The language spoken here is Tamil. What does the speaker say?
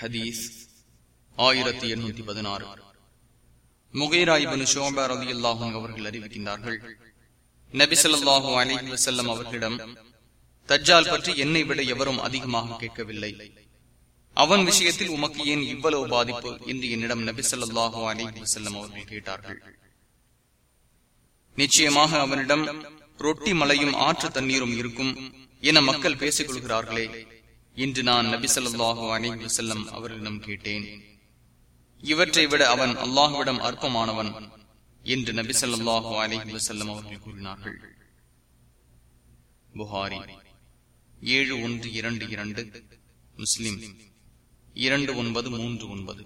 ஹதீஸ் ஆயிரத்தி எண்ணூத்தி பதினாறு. முகைராயிபனு ஷோபா ரவி அல்லாஹும் அவர்கள் அறிவிக்கின்றார்கள் நபிசல்லாஹூ அலி வசல்லம் அவர்களிடம் தஜ்ஜால் பற்றி என்னை விட எவரும் அதிகமாக கேட்கவில்லை. அவன் விஷயத்தில் உமக்கு ஏன் இவ்வளவு பாதிப்பு? என்று என்னிடம் நபிசல்லாஹூ அலி வசல்லம் அவர்கள் கேட்டார்கள். நிச்சயமாக அவனிடம் ரொட்டி மலையும் ஆற்று தண்ணீரும் இருக்கும் என மக்கள் பேசிக் கொள்கிறார்களே இன்று நான் நபிசல்லாஹு அலி செல்லம் அவர்களிடம் கேட்டேன். இவற்றை விட அவன் அல்லாஹுவிடம் அற்பமானவன் என்று நபிசல்லாஹு அலி வசல்லம் அவர்கள் கூறினார்கள். புகாரி ஏழு ஒன்று இரண்டு இரண்டு முஸ்லிம் இரண்டு ஒன்பது மூன்று ஒன்பது.